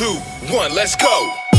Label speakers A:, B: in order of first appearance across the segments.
A: two, one, let's go.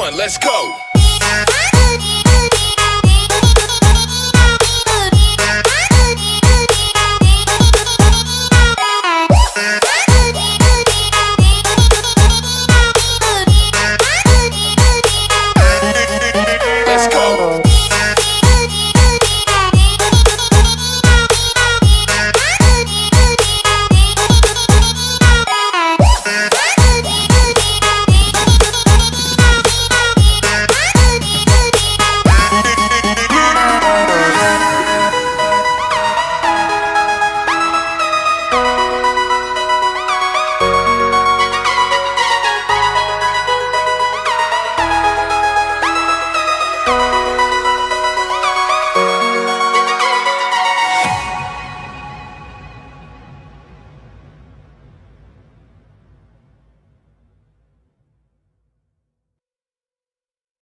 A: One, let's go.